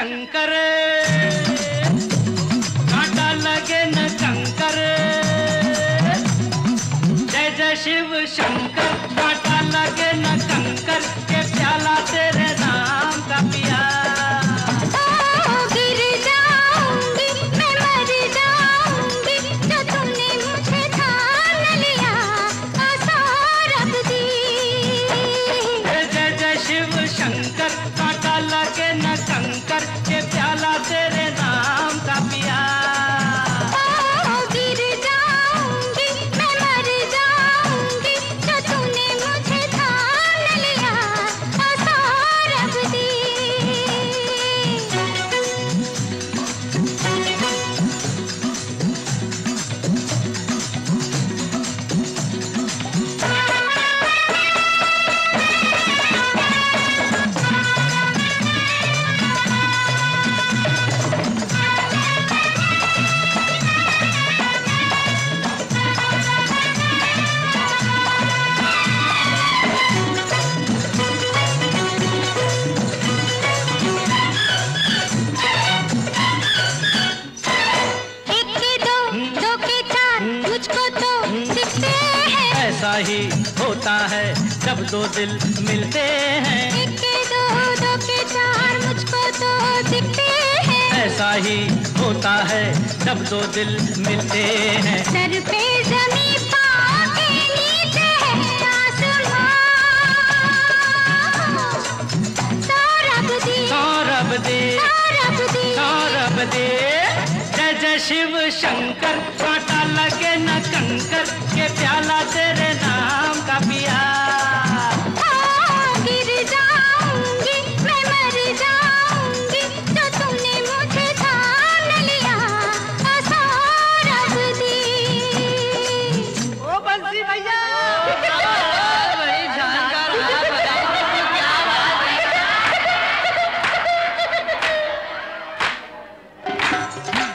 शंकर। कांटा लगे न कंकर। जय जय शिव शंकर। हैं होता है जब दो दिल मिलते हैं। एक के दो दो के चार मुझको तो दिखते हैं। ऐसा ही होता है जब दो दिल मिलते हैं। सर पे जमी पाँव नीचे है आसमां। सौरभ दी सौरभ दे सौरभ दे। जय जय शिव शंकर कांटा लगे न कंकर के प्याला तेरे Yeah.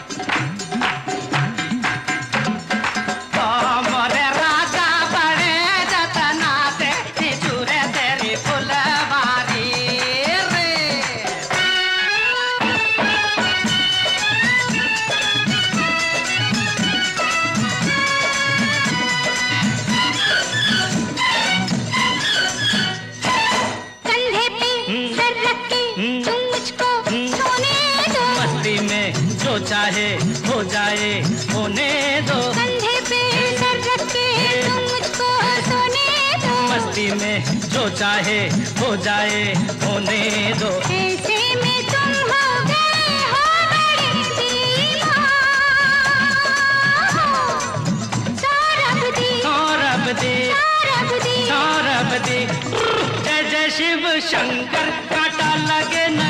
होने दो। कंधे पे सर रख के तुम मुझको सोने दो। मस्ती में जो चाहे हो जाए होने दो। ऐसे में तुम हो गए हो बड़े दीवान। सौरभ दी सौरभ दे सौरभ दी सौरभ दे जय जय शिव शंकर कांटा लगे न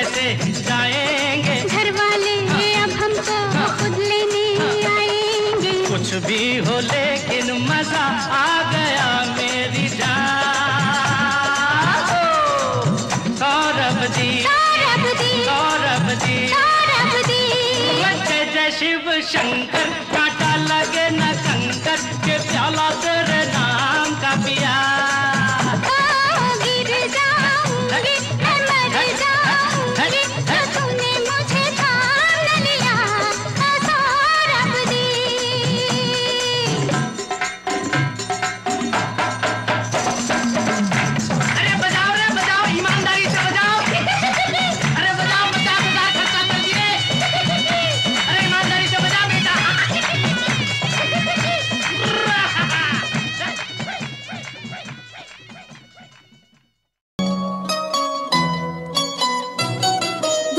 कैसे जाएँगे? घर वाले अब हमको खुद लेने आएँगे। कुछ भी हो लेकिन मज़ा आ गया मेरी जान। सौरभ जी सौरभ जी सौरभ जय जय शिव शंकर।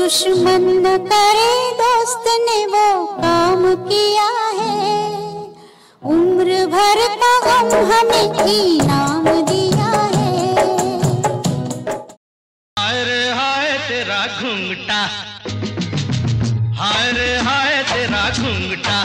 दुश्मन न करे दोस्त ने वो काम किया है। उम्र भर का गम हमें इनाम दिया है। हाय रे, हाय तेरा घूंघटा। हाय रे, हाय तेरा घूंघटा।